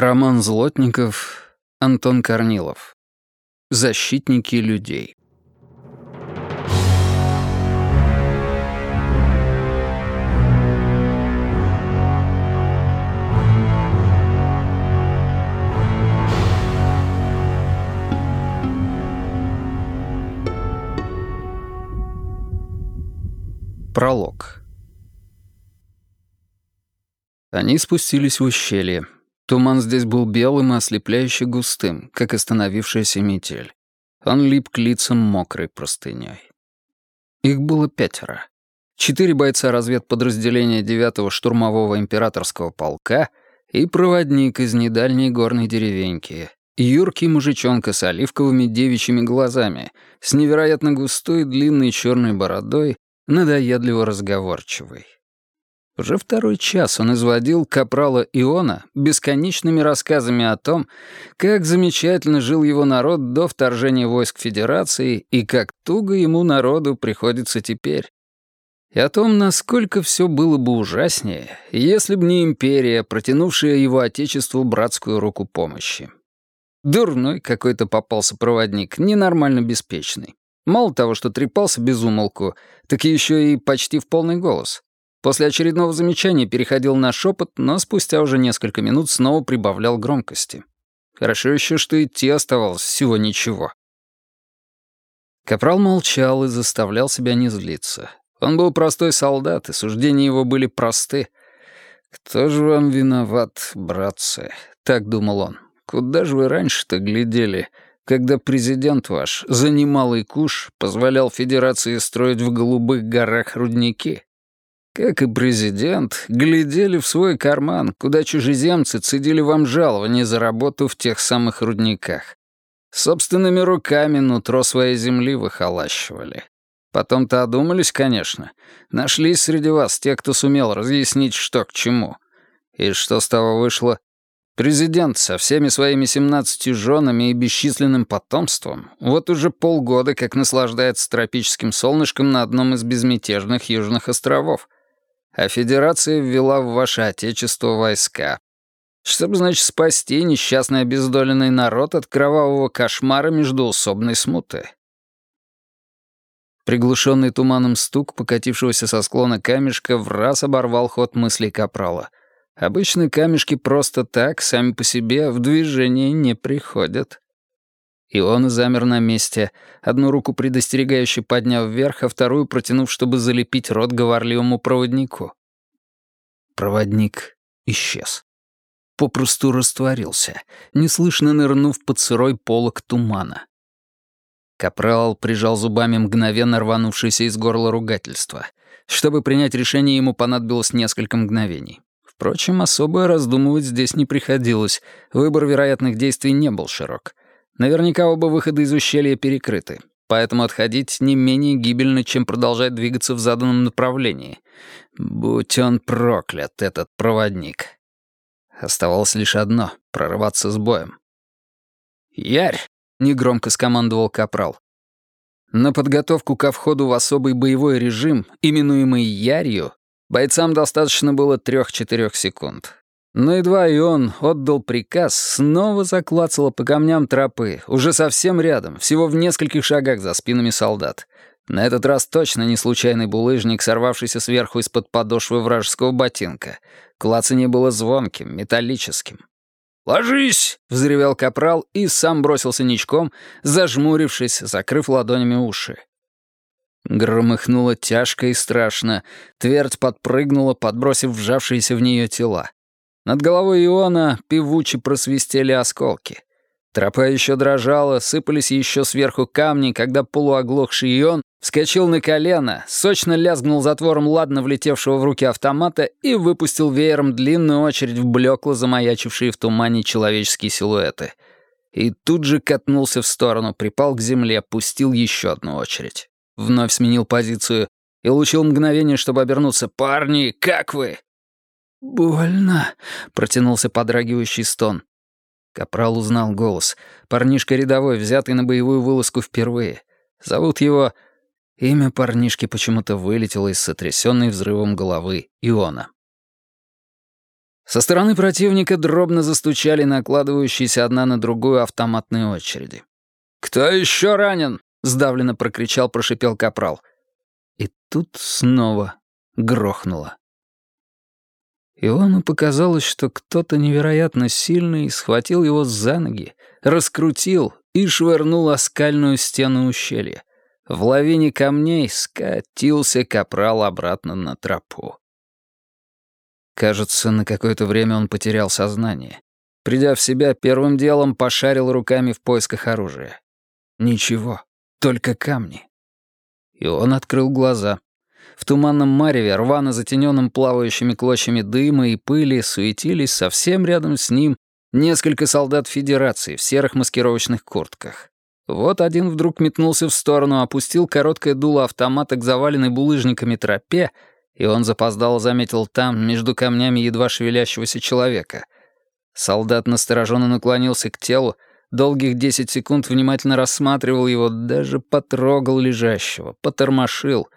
Роман Злотников, Антон Корнилов. Защитники людей. Пролог. Они спустились в ущелье. Туман здесь был белым и ослепляюще густым, как остановившаяся метель. Он лип к лицам мокрой простыней. Их было пятеро. Четыре бойца разведподразделения 9-го штурмового императорского полка и проводник из недальней горной деревеньки, юркий мужичонка с оливковыми девичьими глазами, с невероятно густой длинной черной бородой, надоедливо разговорчивый. Уже второй час он изводил капрала Иона бесконечными рассказами о том, как замечательно жил его народ до вторжения войск Федерации и как туго ему народу приходится теперь. И о том, насколько все было бы ужаснее, если бы не империя, протянувшая его отечеству братскую руку помощи. Дурной какой-то попался проводник, ненормально беспечный. Мало того, что трепался без умолку, так еще и почти в полный голос — После очередного замечания переходил на шепот, но спустя уже несколько минут снова прибавлял громкости. Хорошо еще, что идти оставалось всего ничего. Капрал молчал и заставлял себя не злиться. Он был простой солдат, и суждения его были просты. «Кто же вам виноват, братцы?» — так думал он. «Куда же вы раньше-то глядели, когда президент ваш за немалый куш позволял Федерации строить в Голубых горах рудники?» Как и президент, глядели в свой карман, куда чужеземцы цедили вам жалование за работу в тех самых рудниках. Собственными руками нутро своей земли выхолащивали. Потом-то одумались, конечно. Нашлись среди вас те, кто сумел разъяснить, что к чему. И что с того вышло? Президент со всеми своими семнадцатью женами и бесчисленным потомством вот уже полгода как наслаждается тропическим солнышком на одном из безмятежных южных островов — а Федерация ввела в ваше Отечество войска. Чтобы, значит, спасти несчастный обездоленный народ от кровавого кошмара междуусобной смуты. Приглушенный туманом стук, покатившегося со склона камешка, в раз оборвал ход мыслей Капрала. Обычно камешки просто так, сами по себе, в движение не приходят. И он замер на месте, одну руку предостерегающе подняв вверх, а вторую протянув, чтобы залепить рот говорливому проводнику. Проводник исчез. Попросту растворился, неслышно нырнув под сырой полок тумана. Капрал прижал зубами мгновенно рванувшееся из горла ругательство. Чтобы принять решение, ему понадобилось несколько мгновений. Впрочем, особо раздумывать здесь не приходилось, выбор вероятных действий не был широк. Наверняка оба выхода из ущелья перекрыты, поэтому отходить не менее гибельно, чем продолжать двигаться в заданном направлении. Будь он проклят, этот проводник. Оставалось лишь одно — прорываться с боем. «Ярь!» — негромко скомандовал Капрал. На подготовку ко входу в особый боевой режим, именуемый Ярью, бойцам достаточно было трех-четырех секунд. Но едва и он отдал приказ, снова заклацало по камням тропы, уже совсем рядом, всего в нескольких шагах за спинами солдат. На этот раз точно не случайный булыжник, сорвавшийся сверху из-под подошвы вражеского ботинка. Клацанье было звонким, металлическим. «Ложись!» — взревел капрал и сам бросился ничком, зажмурившись, закрыв ладонями уши. Громыхнуло тяжко и страшно. Твердь подпрыгнула, подбросив вжавшиеся в нее тела. Над головой Иона певуче просвистели осколки. Тропа еще дрожала, сыпались еще сверху камни, когда полуоглохший Ион вскочил на колено, сочно лязгнул затвором ладно влетевшего в руки автомата и выпустил веером длинную очередь в блекло замаячившие в тумане человеческие силуэты. И тут же катнулся в сторону, припал к земле, пустил еще одну очередь. Вновь сменил позицию и улучил мгновение, чтобы обернуться. «Парни, как вы?» «Больно», — протянулся подрагивающий стон. Капрал узнал голос. Парнишка рядовой, взятый на боевую вылазку впервые. Зовут его... Имя парнишки почему-то вылетело из сотрясенной взрывом головы Иона. Со стороны противника дробно застучали накладывающиеся одна на другую автоматные очереди. «Кто еще ранен?» — сдавленно прокричал, прошипел капрал. И тут снова грохнуло. Иону показалось, что кто-то невероятно сильный схватил его за ноги, раскрутил и швырнул о скальную стену ущелья. В лавине камней скатился капрал обратно на тропу. Кажется, на какое-то время он потерял сознание. Придя в себя, первым делом пошарил руками в поисках оружия. Ничего, только камни. И он открыл глаза. В туманном мареве, рвано затененном плавающими клочьями дыма и пыли, суетились совсем рядом с ним несколько солдат Федерации в серых маскировочных куртках. Вот один вдруг метнулся в сторону, опустил короткое дуло автомата к заваленной булыжниками тропе, и он запоздало заметил там, между камнями едва шевелящегося человека. Солдат настороженно наклонился к телу, долгих десять секунд внимательно рассматривал его, даже потрогал лежащего, потормошил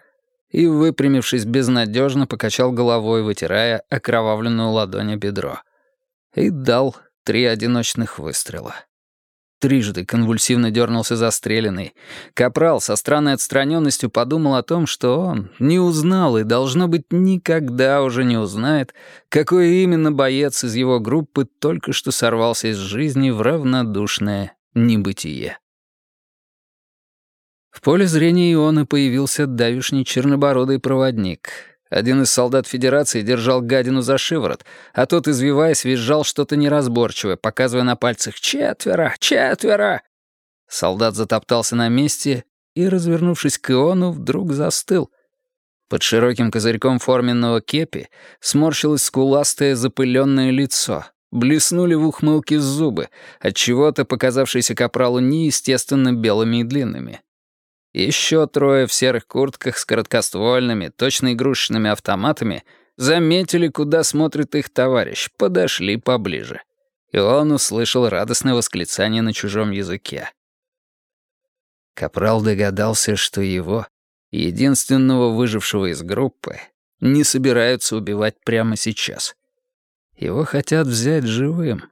и, выпрямившись безнадежно, покачал головой, вытирая окровавленную ладонь бедро. И дал три одиночных выстрела. Трижды конвульсивно дернулся застреленный. Капрал со странной отстраненностью подумал о том, что он не узнал и, должно быть, никогда уже не узнает, какой именно боец из его группы только что сорвался из жизни в равнодушное небытие. В поле зрения Иона появился давишний чернобородый проводник — один из солдат Федерации держал гадину за шиворот, а тот, извиваясь, визжал что-то неразборчивое, показывая на пальцах «Четверо! Четверо!». Солдат затоптался на месте и, развернувшись к Иону, вдруг застыл. Под широким козырьком форменного кепи сморщилось скуластое запыленное лицо. Блеснули в ухмылке зубы, отчего-то показавшиеся капралу неестественно белыми и длинными. Еще трое в серых куртках с короткоствольными, точно игрушечными автоматами заметили, куда смотрит их товарищ, подошли поближе. И он услышал радостное восклицание на чужом языке. Капрал догадался, что его, единственного выжившего из группы, не собираются убивать прямо сейчас. Его хотят взять живым.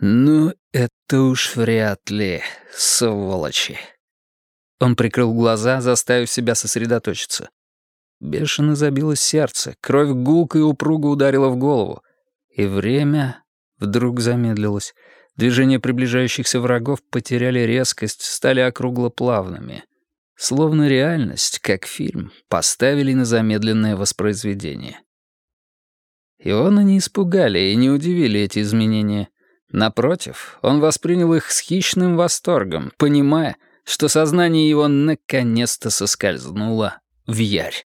Ну, это уж вряд ли, сволочи. Он прикрыл глаза, заставив себя сосредоточиться. Бешено забилось сердце, кровь гулко и упруго ударила в голову. И время вдруг замедлилось. Движения приближающихся врагов потеряли резкость, стали округлоплавными. Словно реальность, как фильм, поставили на замедленное воспроизведение. Иона не испугали и не удивили эти изменения. Напротив, он воспринял их с хищным восторгом, понимая — что сознание его наконец-то соскользнуло в ярь.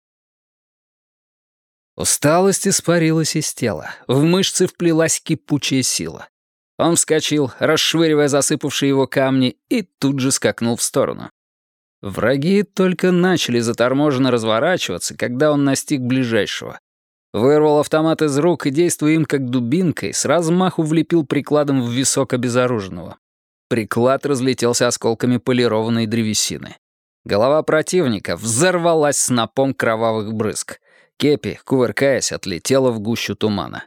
Усталость испарилась из тела, в мышцы вплелась кипучая сила. Он вскочил, расшвыривая засыпавшие его камни, и тут же скакнул в сторону. Враги только начали заторможенно разворачиваться, когда он настиг ближайшего. Вырвал автомат из рук и, действуя им как дубинкой, с размаху влепил прикладом в висок обезоруженного. Приклад разлетелся осколками полированной древесины. Голова противника взорвалась снопом кровавых брызг. Кепи, кувыркаясь, отлетела в гущу тумана.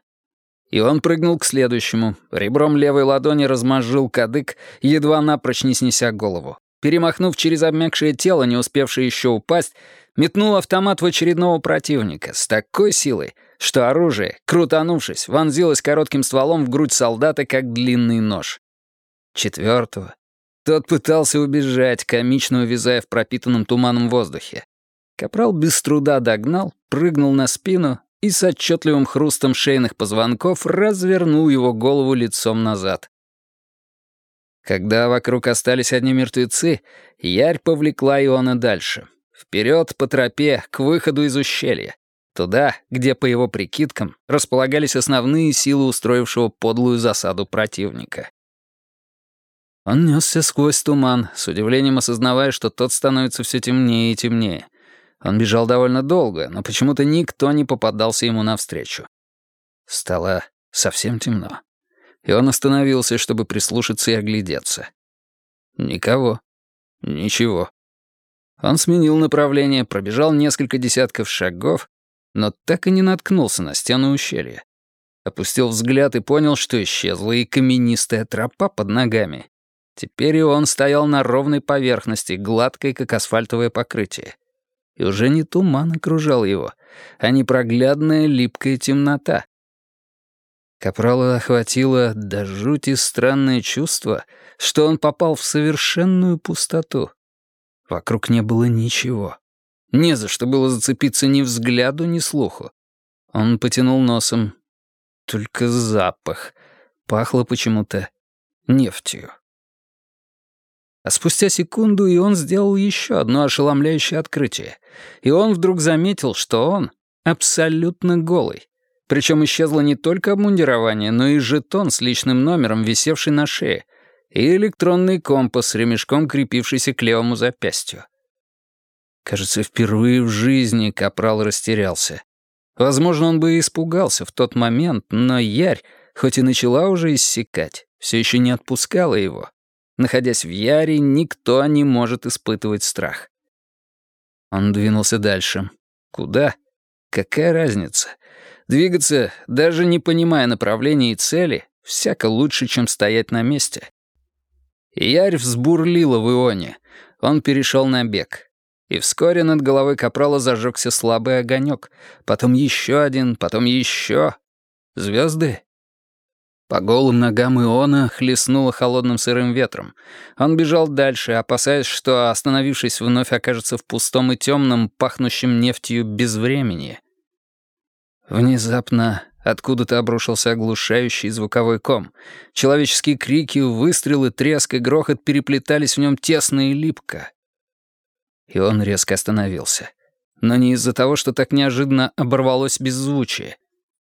И он прыгнул к следующему. Ребром левой ладони размозжил кадык, едва напрочь не снеся голову. Перемахнув через обмякшее тело, не успевшее еще упасть, метнул автомат в очередного противника с такой силой, что оружие, крутанувшись, вонзилось коротким стволом в грудь солдата, как длинный нож четвертого. Тот пытался убежать, комично увязая в пропитанном туманом воздухе. Капрал без труда догнал, прыгнул на спину и с отчетливым хрустом шейных позвонков развернул его голову лицом назад. Когда вокруг остались одни мертвецы, Ярь повлекла Иона дальше. Вперед по тропе, к выходу из ущелья. Туда, где, по его прикидкам, располагались основные силы устроившего подлую засаду противника. Он несся сквозь туман, с удивлением осознавая, что тот становится все темнее и темнее. Он бежал довольно долго, но почему-то никто не попадался ему навстречу. Стало совсем темно. И он остановился, чтобы прислушаться и оглядеться. Никого. Ничего. Он сменил направление, пробежал несколько десятков шагов, но так и не наткнулся на стену ущелья. Опустил взгляд и понял, что исчезла и каменистая тропа под ногами. Теперь и он стоял на ровной поверхности, гладкой, как асфальтовое покрытие. И уже не туман окружал его, а непроглядная липкая темнота. Капрала охватило до жути странное чувство, что он попал в совершенную пустоту. Вокруг не было ничего. Не за что было зацепиться ни взгляду, ни слуху. Он потянул носом. Только запах. Пахло почему-то нефтью. А спустя секунду и он сделал еще одно ошеломляющее открытие. И он вдруг заметил, что он абсолютно голый. Причем исчезло не только обмундирование, но и жетон с личным номером, висевший на шее, и электронный компас с ремешком, крепившийся к левому запястью. Кажется, впервые в жизни Капрал растерялся. Возможно, он бы и испугался в тот момент, но Ярь, хоть и начала уже иссякать, все еще не отпускала его. Находясь в Яре, никто не может испытывать страх. Он двинулся дальше. Куда? Какая разница? Двигаться, даже не понимая направления и цели, всяко лучше, чем стоять на месте. Ярь взбурлила в Ионе. Он перешел на бег. И вскоре над головой капрала зажегся слабый огонек. Потом еще один, потом еще. Звезды? По голым ногам Иона хлестнуло холодным сырым ветром. Он бежал дальше, опасаясь, что, остановившись, вновь окажется в пустом и темном, пахнущем нефтью безвремени. Внезапно откуда-то обрушился оглушающий звуковой ком. Человеческие крики, выстрелы, треск и грохот переплетались в нем тесно и липко. И он резко остановился. Но не из-за того, что так неожиданно оборвалось беззвучие.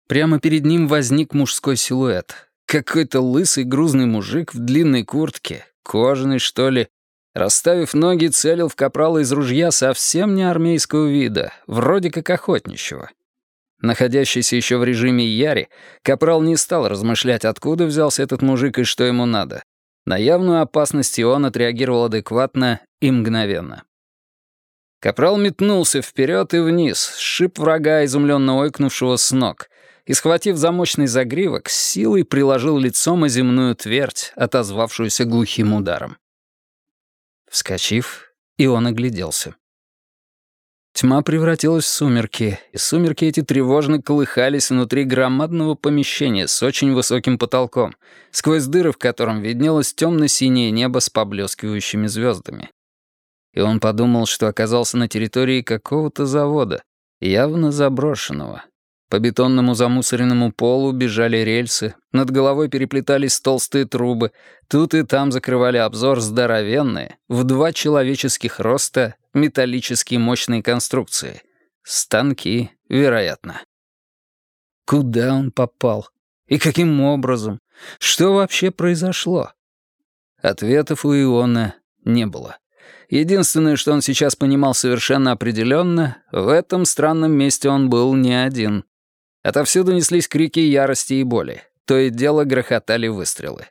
Прямо перед ним возник мужской силуэт. Какой-то лысый грузный мужик в длинной куртке, кожаный, что ли. Расставив ноги, целил в капрала из ружья совсем не армейского вида, вроде как охотничьего. Находящийся еще в режиме Яри, Капрал не стал размышлять, откуда взялся этот мужик и что ему надо. На явную опасность он отреагировал адекватно и мгновенно. Капрал метнулся вперед и вниз, сшиб врага, изумленно ойкнувшего с ног, и, схватив замочный загривок, с силой приложил лицом о земную твердь, отозвавшуюся глухим ударом. Вскочив, и он огляделся. Тьма превратилась в сумерки, и сумерки эти тревожно колыхались внутри громадного помещения с очень высоким потолком, сквозь дыры в котором виднелось темно-синее небо с поблескивающими звездами. И он подумал, что оказался на территории какого-то завода, явно заброшенного. По бетонному замусоренному полу бежали рельсы, над головой переплетались толстые трубы, тут и там закрывали обзор здоровенные, в два человеческих роста, металлические мощные конструкции. Станки, вероятно. Куда он попал? И каким образом? Что вообще произошло? Ответов у Иона не было. Единственное, что он сейчас понимал совершенно определенно, в этом странном месте он был не один. Отовсюду неслись крики ярости и боли. То и дело грохотали выстрелы.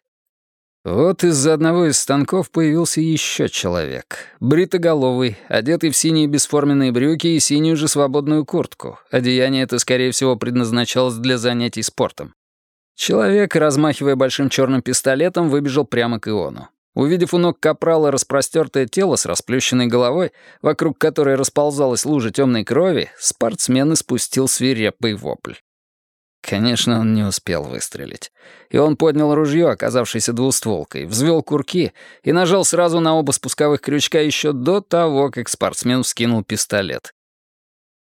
Вот из-за одного из станков появился еще человек. Бритоголовый, одетый в синие бесформенные брюки и синюю же свободную куртку. Одеяние это, скорее всего, предназначалось для занятий спортом. Человек, размахивая большим черным пистолетом, выбежал прямо к Иону. Увидев у ног капрала распростертое тело с расплющенной головой, вокруг которой расползалась лужа темной крови, спортсмен испустил свирепый вопль. Конечно, он не успел выстрелить. И он поднял ружье, оказавшееся двустволкой, взвел курки и нажал сразу на оба спусковых крючка еще до того, как спортсмен вскинул пистолет.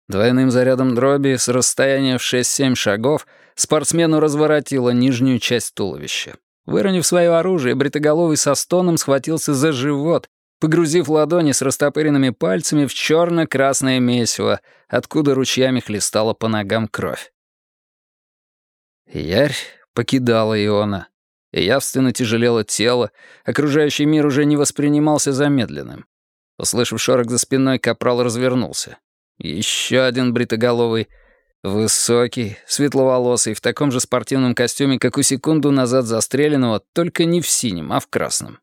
Двойным зарядом дроби с расстояния в 6-7 шагов спортсмену разворотило нижнюю часть туловища. Выронив свое оружие, бритоголовый со стоном схватился за живот, погрузив ладони с растопыренными пальцами в черно-красное месиво, откуда ручьями хлестала по ногам кровь. Ярь покидала Иона. Явственно тяжелело тело, окружающий мир уже не воспринимался замедленным. Услышав шорох за спиной, капрал развернулся. Еще один бритоголовый — Высокий, светловолосый, в таком же спортивном костюме, как у секунду назад застреленного, только не в синем, а в красном.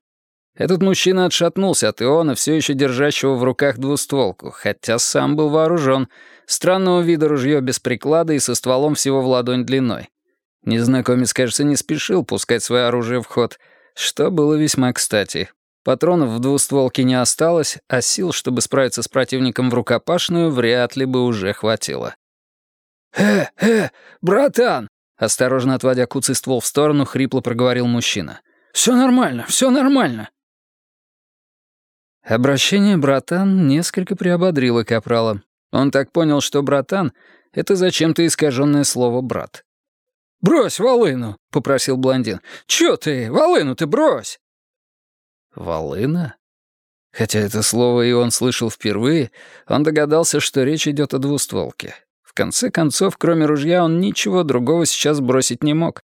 Этот мужчина отшатнулся от Иона, все еще держащего в руках двустволку, хотя сам был вооружен. Странного вида ружье без приклада и со стволом всего в ладонь длиной. Незнакомец, кажется, не спешил пускать свое оружие в ход, что было весьма кстати. Патронов в двустволке не осталось, а сил, чтобы справиться с противником в рукопашную, вряд ли бы уже хватило. «Э, э, братан!» Осторожно отводя куцый ствол в сторону, хрипло проговорил мужчина. «Все нормально, все нормально!» Обращение «братан» несколько приободрило Капрала. Он так понял, что «братан» — это зачем-то искаженное слово «брат». «Брось волыну», — попросил блондин. «Чё ты? Волыну ты брось!» «Волына?» Хотя это слово и он слышал впервые, он догадался, что речь идет о двустволке. В конце концов, кроме ружья, он ничего другого сейчас бросить не мог.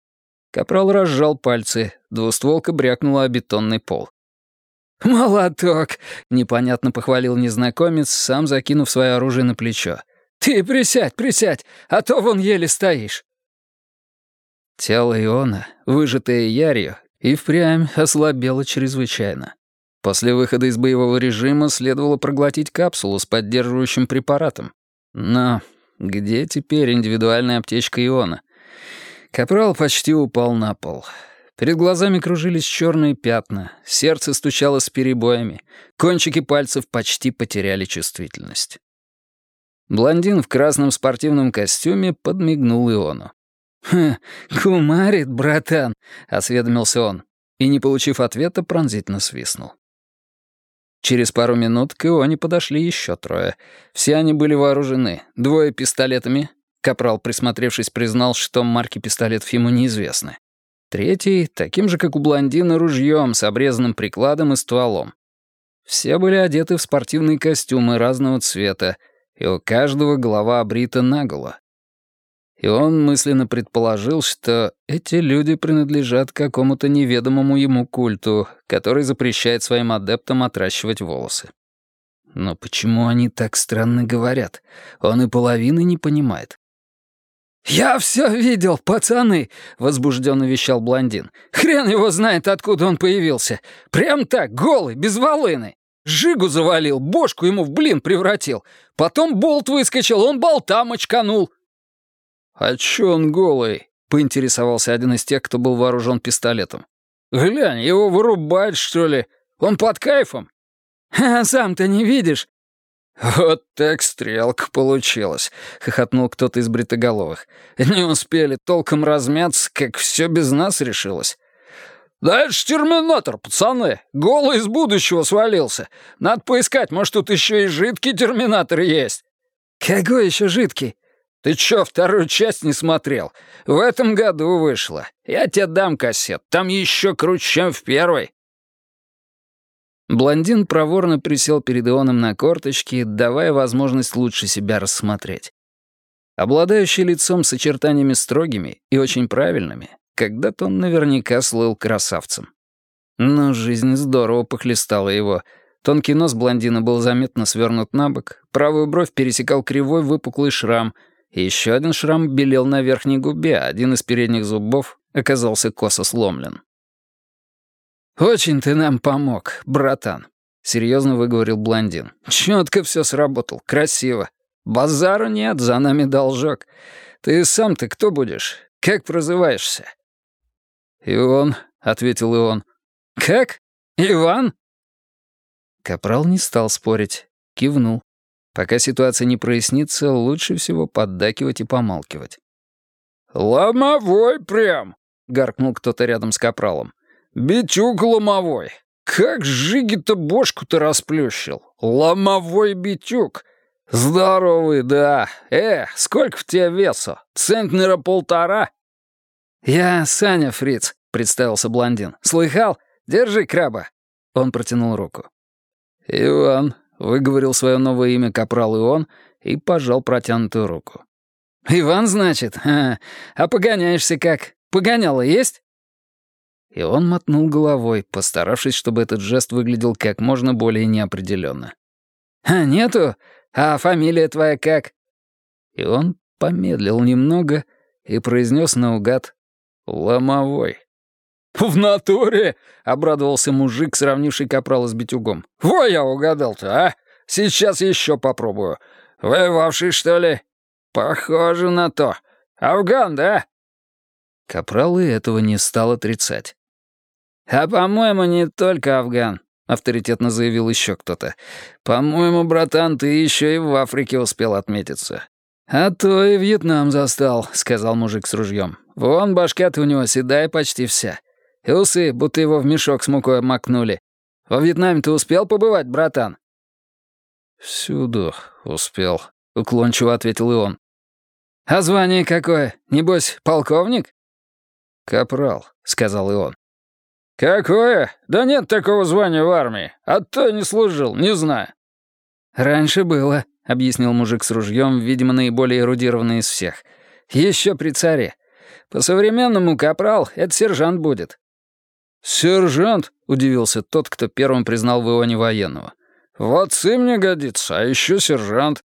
Капрал разжал пальцы, двустволка брякнула о бетонный пол. «Молоток!» — непонятно похвалил незнакомец, сам закинув свое оружие на плечо. «Ты присядь, присядь, а то вон еле стоишь». Тело Иона, выжатое ярью, и впрямь ослабело чрезвычайно. После выхода из боевого режима следовало проглотить капсулу с поддерживающим препаратом. Но где теперь индивидуальная аптечка Иона? Капрал почти упал на пол. Перед глазами кружились черные пятна, сердце стучало с перебоями, кончики пальцев почти потеряли чувствительность. Блондин в красном спортивном костюме подмигнул Иону. «Ха, кумарит, братан», — осведомился он, и, не получив ответа, пронзительно свистнул. Через пару минут к Ионе подошли еще трое. Все они были вооружены. Двое пистолетами. Капрал, присмотревшись, признал, что марки пистолетов ему неизвестны. Третий, таким же, как у блондина, ружьем с обрезанным прикладом и стволом. Все были одеты в спортивные костюмы разного цвета, и у каждого голова обрита наголо, и он мысленно предположил, что эти люди принадлежат какому-то неведомому ему культу, который запрещает своим адептам отращивать волосы. Но почему они так странно говорят? Он и половины не понимает. «Я все видел, пацаны!» — возбужденно вещал блондин. «Хрен его знает, откуда он появился. Прям так, голый, без волыны. Жигу завалил, бошку ему в блин превратил. Потом болт выскочил, он болта мочканул. «А чё он голый?» — поинтересовался один из тех, кто был вооружен пистолетом. «Глянь, его вырубать, что ли? Он под кайфом?» «А сам-то не видишь?» «Вот так стрелка получилась», — хохотнул кто-то из бритоголовых. «Не успели толком размяться, как все без нас решилось». «Да это ж терминатор, пацаны! Голый из будущего свалился! Надо поискать, может, тут еще и жидкий терминатор есть!» «Какой еще жидкий?» Ты чё, вторую часть не смотрел? В этом году вышла. Я тебе дам кассет. Там еще круче, чем в первой». Блондин проворно присел перед Ионом на корточки, давая возможность лучше себя рассмотреть. Обладающий лицом с очертаниями строгими и очень правильными, когда-то он наверняка слыл красавцем. Но жизнь здорово похлестала его — Тонкий нос блондина был заметно свернут на бок, правую бровь пересекал кривой выпуклый шрам, еще один шрам белел на верхней губе, а один из передних зубов оказался косо сломлен. «Очень ты нам помог, братан», — серьезно выговорил блондин. «Чётко все сработал, красиво. Базара нет, за нами должок. Ты сам-то кто будешь? Как прозываешься?» «Ион», — ответил Ион. «Как? Иван?» Капрал не стал спорить, кивнул. Пока ситуация не прояснится, лучше всего поддакивать и помалкивать. «Ломовой прям!» — гаркнул кто-то рядом с капралом. «Битюк ломовой! Как Жиги-то бошку-то расплющил! Ломовой битюк! Здоровый, да! Э, сколько в тебе весу? Центнера полтора?» «Я Саня Фриц», — представился блондин. «Слыхал? Держи краба!» Он протянул руку. «Иван, Выговорил свое новое имя капрал Ион и пожал протянутую руку. «Иван, значит? А, а погоняешься как? Погоняло есть?» И он мотнул головой, постаравшись, чтобы этот жест выглядел как можно более неопределенно. «А нету? А фамилия твоя как?» И он помедлил немного и произнес наугад «Ломовой». «В натуре!» — обрадовался мужик, сравнивший капрала с битюгом. «Во я угадал-то, а! Сейчас еще попробую. Воевавший, что ли? Похоже на то. Афган, да?» Капрал и этого не стал отрицать. «А, по-моему, не только афган», — авторитетно заявил еще кто-то. «По-моему, братан, ты еще и в Африке успел отметиться». «А то и Вьетнам застал», — сказал мужик с ружьем. «Вон башка-то у него седая почти вся. И усы, будто его в мешок с мукой обмакнули. Во Вьетнаме ты успел побывать, братан?» «Всюду успел», — уклончиво ответил и он. «А звание какое? Небось, полковник?» «Капрал», — сказал и он. «Какое? Да нет такого звания в армии. А то не служил, не знаю». «Раньше было», — объяснил мужик с ружьем, видимо, наиболее эрудированный из всех. «Еще при царе. По-современному капрал — это сержант будет». «Сержант?» — удивился тот, кто первым признал в Ионе военного. «В отцы мне годится, а еще сержант».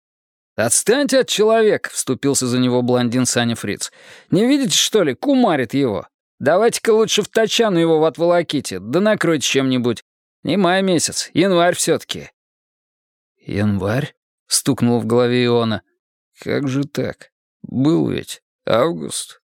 «Отстаньте от человека», — вступился за него блондин Саня Фриц. «Не видите, что ли, кумарит его? Давайте-ка лучше в тачану его отволоките, да накройте чем-нибудь. Не май месяц, январь все-таки». «Январь?» — стукнул в голове Иона. «Как же так? Был ведь август».